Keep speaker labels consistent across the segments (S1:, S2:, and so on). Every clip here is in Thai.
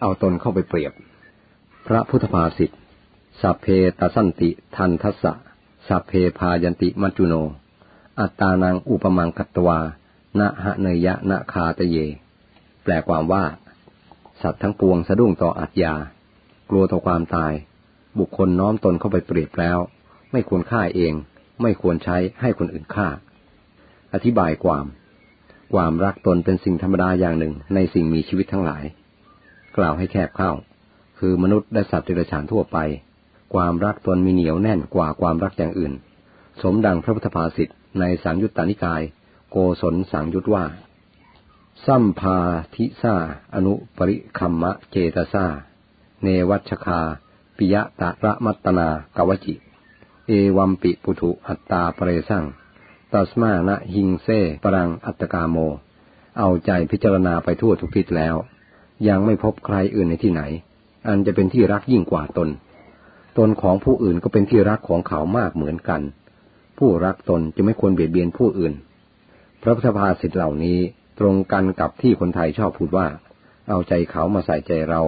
S1: เอาตนเข้าไปเปรียบ พระพุทธภาษิตสัพเพตสันติทันทัสสะสัพเพพายันติมัจจุโน อัตตานังอุปมังคัตวานะหะเนยะนะคาตเย แปลความว่า สัตว์ทั้งปวงสะดุ้งต่ออัตยา กลัวต่อความตาย บุคคลน้อมตนเข้าไปเปรียบแล้ว ไม่ควรฆ่าเอง ไม่ควรใช้ให้คนอื่นฆ่า อธิบายความ ความรักตนเป็นสิ่งธรรมดาอย่างหนึ่งในสิ่งมีชีวิตทั้งหลาย กล่าวให้แคบเข้า คือมนุษย์และสัตว์เดรัจฉานทั่วไป ความรักตนมีเหนียวแน่นกว่าความรักอย่างอื่น สมดังพระพุทธภาษิตในสังยุตตานิกาย โกศลสังยุตว่า สัมภาทิซาอนุปริคัมมะเจตซาเนวัชคา ปิยะตะระมัตนากวจิ เอวัมปิปุถุอัตตาเปเรสังตัสมานะหิงเซปรังอัตกาโม เอาใจพิจารณาไปทั่วทุกทิศแล้ว ยังไม่พบใครอื่นในที่ไหน อันจะเป็นที่รักยิ่งกว่าตน ตนของผู้อื่นก็เป็นที่รักของเขามากเหมือนกัน ผู้รักตนจะไม่ควรเบียดเบียนผู้อื่น พระพุทธภาษิตเหล่านี้ตรงกันกับที่คนไทยชอบพูดว่า เอาใจเขามาใส่ใจเรา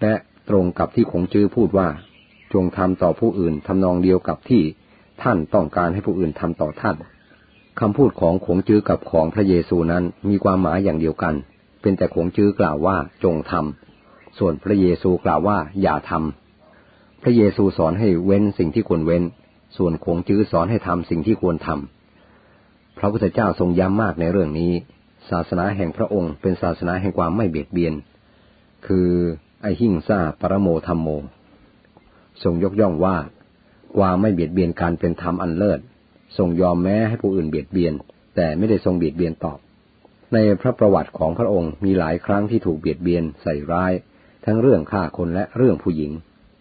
S1: และตรงกับที่คงจื้อพูดว่า จงทำต่อผู้อื่นทำนองเดียวกับที่ท่านต้องการให้ผู้อื่นทำต่อท่านคำพูดของขงจื้อกับของพระเยซูนั้นมีความหมายอย่างเดียวกัน เป็นแต่ขงจื้อกล่าวว่าจงทำส่วนพระเยซูกล่าวว่าอย่าทำพระเยซูสอนให้เว้นสิ่งที่ควรเว้น ส่วนขงจื้อสอนให้ทำสิ่งที่ควรทำพระพุทธเจ้าทรงย้ำมากในเรื่องนี้ ศาสนาแห่งพระองค์เป็นศาสนาแห่งความไม่เบียดเบียน คือไอหิงซาปรโมธรรมโม ทรงยกย่องว่าความไม่เบียดเบียนการเป็นธรรมอันเลิศ ทรงยอมแม้ให้ผู้อื่นเบียดเบียน แต่ไม่ได้ทรงเบียดเบียนตอบ ในพระประวัติของพระองค์มีหลายครั้งที่ถูกเบียดเบียนใส่ร้าย ทั้งเรื่องฆ่าคนและเรื่องผู้หญิง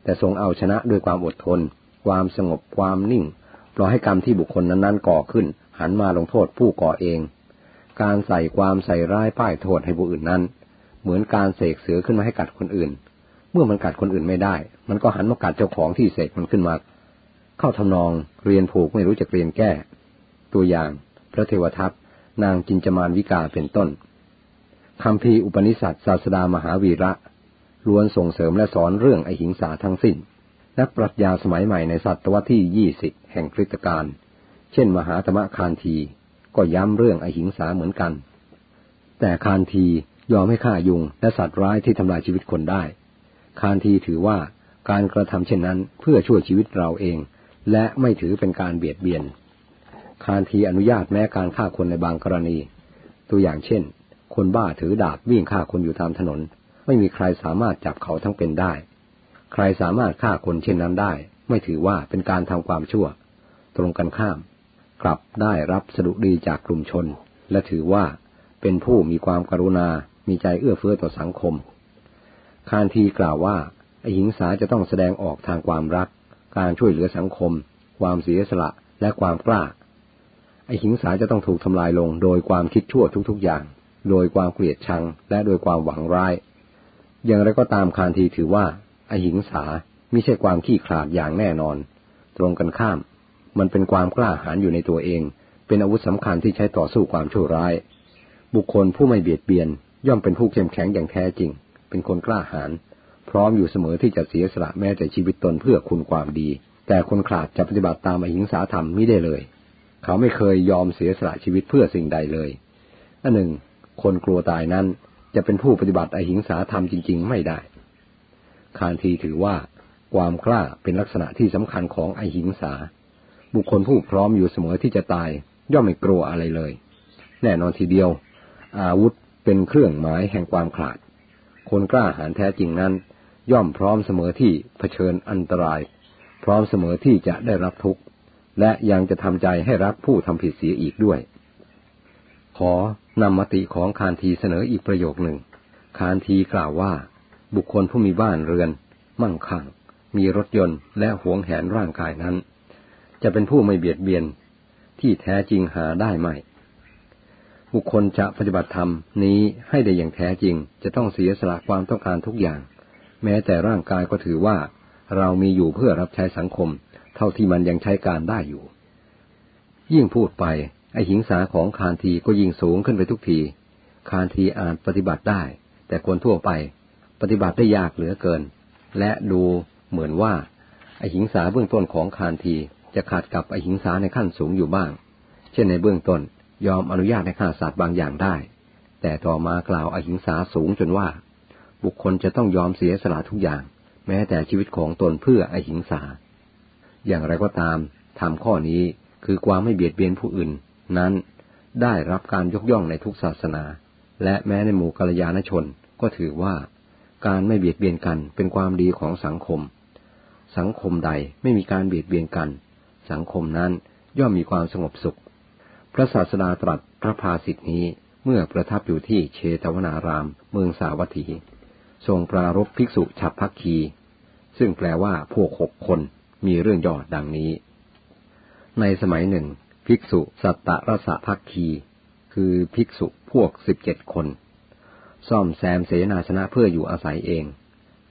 S1: แต่ทรงเอาชนะด้วยความอดทน ความสงบความนิ่งปล่อยให้กรรมที่บุคคลนั้นๆก่อขึ้น หันมาลงโทษผู้ก่อเอง การใส่ความใส่ร้ายป้ายโทษให้ผู้อื่นนั้น เหมือนการเสกเสือขึ้นมาให้กัดคนอื่น เมื่อมันกัดคนอื่นไม่ได้ มันก็หันมากัดเจ้าของที่เสกมันขึ้นมา เข้าทำนองเรียนผูกไม่รู้จักเรียนแก้ ตัวอย่าง พระเทวทัต นางจินจมานวิกาเป็นต้นคำพีอุปนิสัตศาสดามหาวีระล้วนส่งเสริมและสอนเรื่องไอหิงสาทั้งสิ้น นักปรัชญาสมัยใหม่ในศตวรรษที่ยี่สิบแห่งคริสตกาลเช่น มหาธรรมคานทีก็ย้ำเรื่องอหิงสาเหมือนกัน แต่คานทียอมให้ฆ่ายุงและสัตว์ร้ายที่ทำลายชีวิตคนได้ คานทีถือว่าการกระทำเช่นนั้นเพื่อช่วยชีวิตเราเอง และไม่ถือเป็นการเบียดเบียน คานทีอนุญาตแม้การฆ่าคนในบางกรณี ตัวอย่างเช่น คนบ้าถือดาบวิ่งฆ่าคนอยู่ตามถนน ไม่มีใครสามารถจับเขาทั้งเป็นได้ ใครสามารถฆ่าคนเช่นนั้นได้ ไม่ถือว่าเป็นการทำความชั่ว ตรงกันข้าม กลับได้รับสดุดีจากกลุ่มชน และถือว่าเป็นผู้มีความกรุณา มีใจเอื้อเฟื้อต่อสังคม คานทีกล่าวว่าอหิงสาจะต้องแสดงออกทางความรัก การช่วยเหลือสังคม ความเสียสละ และความกล้า ไอหิงสาจะต้องถูกทำลายลง โดยความคิดชั่วทุกๆอย่าง โดยความเกลียดชัง และโดยความหวังร้าย อย่างไรก็ตามคานทีถือว่าไอหิงสาไม่ใช่ความขี้ขลาดอย่างแน่นอน ตรงกันข้าม มันเป็นความกล้าหาญอยู่ในตัวเอง เป็นอาวุธสำคัญที่ใช้ต่อสู้ความชั่วร้าย บุคคลผู้ไม่เบียดเบียน ย่อมเป็นผู้เข้มแข็งอย่างแท้จริง เป็นคนกล้าหาญพร้อมอยู่เสมอที่จะเสียสละแม้แต่ชีวิตตนเพื่อคุณความดี แต่คนขาดจะปฏิบัติตามอหิงสาธรรมไม่ได้เลย เขาไม่เคยยอมเสียสละชีวิตเพื่อสิ่งใดเลยอันหนึ่ง คนกลัวตายนั้นจะเป็นผู้ปฏิบัติอหิงสาธรรมจริง ๆ ไม่ได้ คานทีถือว่า ความกล้าเป็นลักษณะที่สำคัญของอหิงสา บุคคลผู้พร้อมอยู่เสมอที่จะตาย ย่อมไม่กลัวอะไรเลย แน่นอนทีเดียว อาวุธเป็นเครื่องหมายแห่งความขาด คนกล้าหาญแท้จริงนั้น ย่อมพร้อมเสมอที่เผชิญอันตราย พร้อมเสมอที่จะได้รับทุกข์ และยังจะทำใจให้รักผู้ทำผิดเสียอีกด้วย ขอนำมติของคานทีเสนออีกประโยคหนึ่ง คานทีกล่าวว่า บุคคลผู้มีบ้านเรือน มั่งคั่ง มีรถยนต์และหวงแหนร่างกายนั้น จะเป็นผู้ไม่เบียดเบียน ที่แท้จริงหาได้ไหม บุคคลจะปฏิบัติธรรมนี้ให้ได้อย่างแท้จริง จะต้องเสียสละความต้องการทุกอย่าง แม้แต่ร่างกายก็ถือว่า เรามีอยู่เพื่อรับใช้สังคม เท่าที่มันยังใช้การได้อยู่ ยิ่งพูดไป ไอหิงสาของคานทีก็ยิ่งสูงขึ้นไปทุกที คานทีอาจปฏิบัติได้ แต่คนทั่วไปปฏิบัติได้ยากเหลือเกิน และดูเหมือนว่า ไอหิงสาเบื้องต้นของคานทีจะขาดกับไอหิงสาในขั้นสูงอยู่บ้าง เช่นในเบื้องต้นยอมอนุญาตให้ฆ่าสัตว์บางอย่างได้ แต่ต่อมากล่าวอหิงสาสูงจนว่า บุคคลจะต้องยอมเสียสละทุกอย่าง แม้แต่ชีวิตของตนเพื่ออหิงสา อย่างไรก็ตามทำข้อนี้คือความไม่เบียดเบียนผู้อื่น นั้นได้รับการยกย่องในทุกศาสนา และแม้ในหมู่กัลยาณชนก็ถือว่า การไม่เบียดเบียนกันเป็นความดีของสังคม สังคมใดไม่มีการเบียดเบียนกัน สังคมนั้นย่อมมีความสงบสุข พระศาสดาตรัสพระภาสิทธินี้เมื่อประทับอยู่ที่เชตวนาราม เมืองสาวัตถี ทรงปรารบภิกษุฉับพักคี ซึ่งแปลว่าพวกหกคน มีเรื่องย่อดังนี้ ในสมัยหนึ่ง ภิกษุสัตตรสะพักคี คือภิกษุพวกสิบเจ็ดคน ซ่อมแซมเสนาชนะเพื่ออยู่อาศัยเอง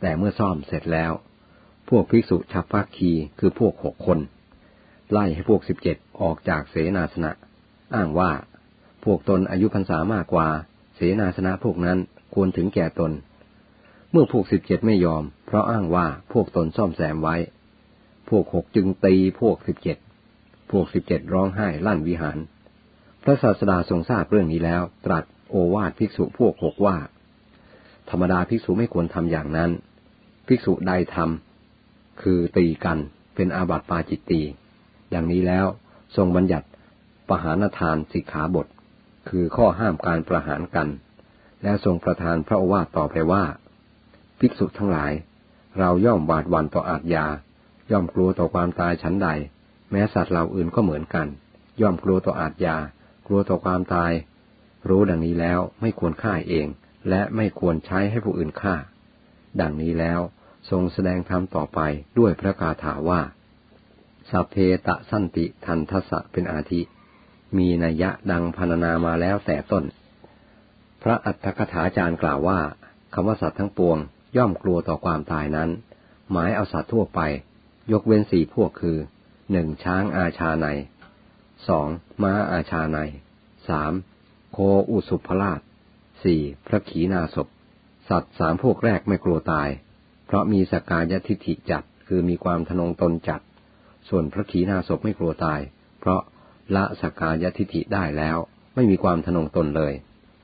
S1: แต่เมื่อซ่อมเสร็จแล้ว พวกภิกษุฉับพักคีคือพวกหกคน ไล่ให้พวกสิบเจ็ดออกจากเสนาสนะ อ้างว่า พวกตนอายุพรรษามากกว่า เสนาสนะพวกนั้นควรถึงแก่ตน เมื่อพวกสิบเจ็ดไม่ยอม เพราะอ้างว่าพวกตนซ่อมแซมไว้ พวกหกจึงตีพวกสิบเจ็ด พวกสิบเจ็ดร้องไห้ลั่นวิหาร พระศาสดาทรงทราบเรื่องนี้แล้ว ตรัสโอวาทภิกษุพวกหกว่า ธรรมดาภิกษุไม่ควรทำอย่างนั้น ภิกษุใดทำคือตีกันเป็นอาบัติปาจิตตีอย่างนี้แล้วทรงบัญญัติปหานทานสิกขาบท คือข้อห้ามการประหารกัน แล้วทรงประทานพระโอวาทต่อไปว่า ภิกษุทั้งหลาย เราย่อมบาดวันต่ออาทยา ย่อมกลัวต่อความตายชั้นใด แม้สัตว์เหล่าอื่นก็เหมือนกัน ย่อมกลัวต่ออาทยากลัวต่อความตาย รู้ดังนี้แล้วไม่ควรฆ่าเอง และไม่ควรใช้ให้ผู้อื่นฆ่า ดังนี้แล้วทรงแสดงธรรมต่อไปด้วยพระคาถาว่าสัพเพตะสันติทันทสะเป็นอาทิ มีนัยยะดังพรรณนามาแล้วแต่ต้น พระอัฏฐกถาจารย์กล่าวว่าคำว่าสัตว์ทั้งปวงย่อมกลัวต่อความตายนั้น หมายเอาสัตว์ทั่วไป ยกเว้นสี่พวกคือหนึ่งช้างอาชาในสองม้าอาชาในสามโคอุสุภราชสี่พระขีณาศพสัตว์สามพวกแรกไม่กลัวตาย เพราะมีสกายทิฐิจัดคือมีความทนงตนจัด ส่วนพระขีณาศพไม่กลัวตาย เพราะละสกายทิฐิได้แล้วไม่มีความทนงตนเลย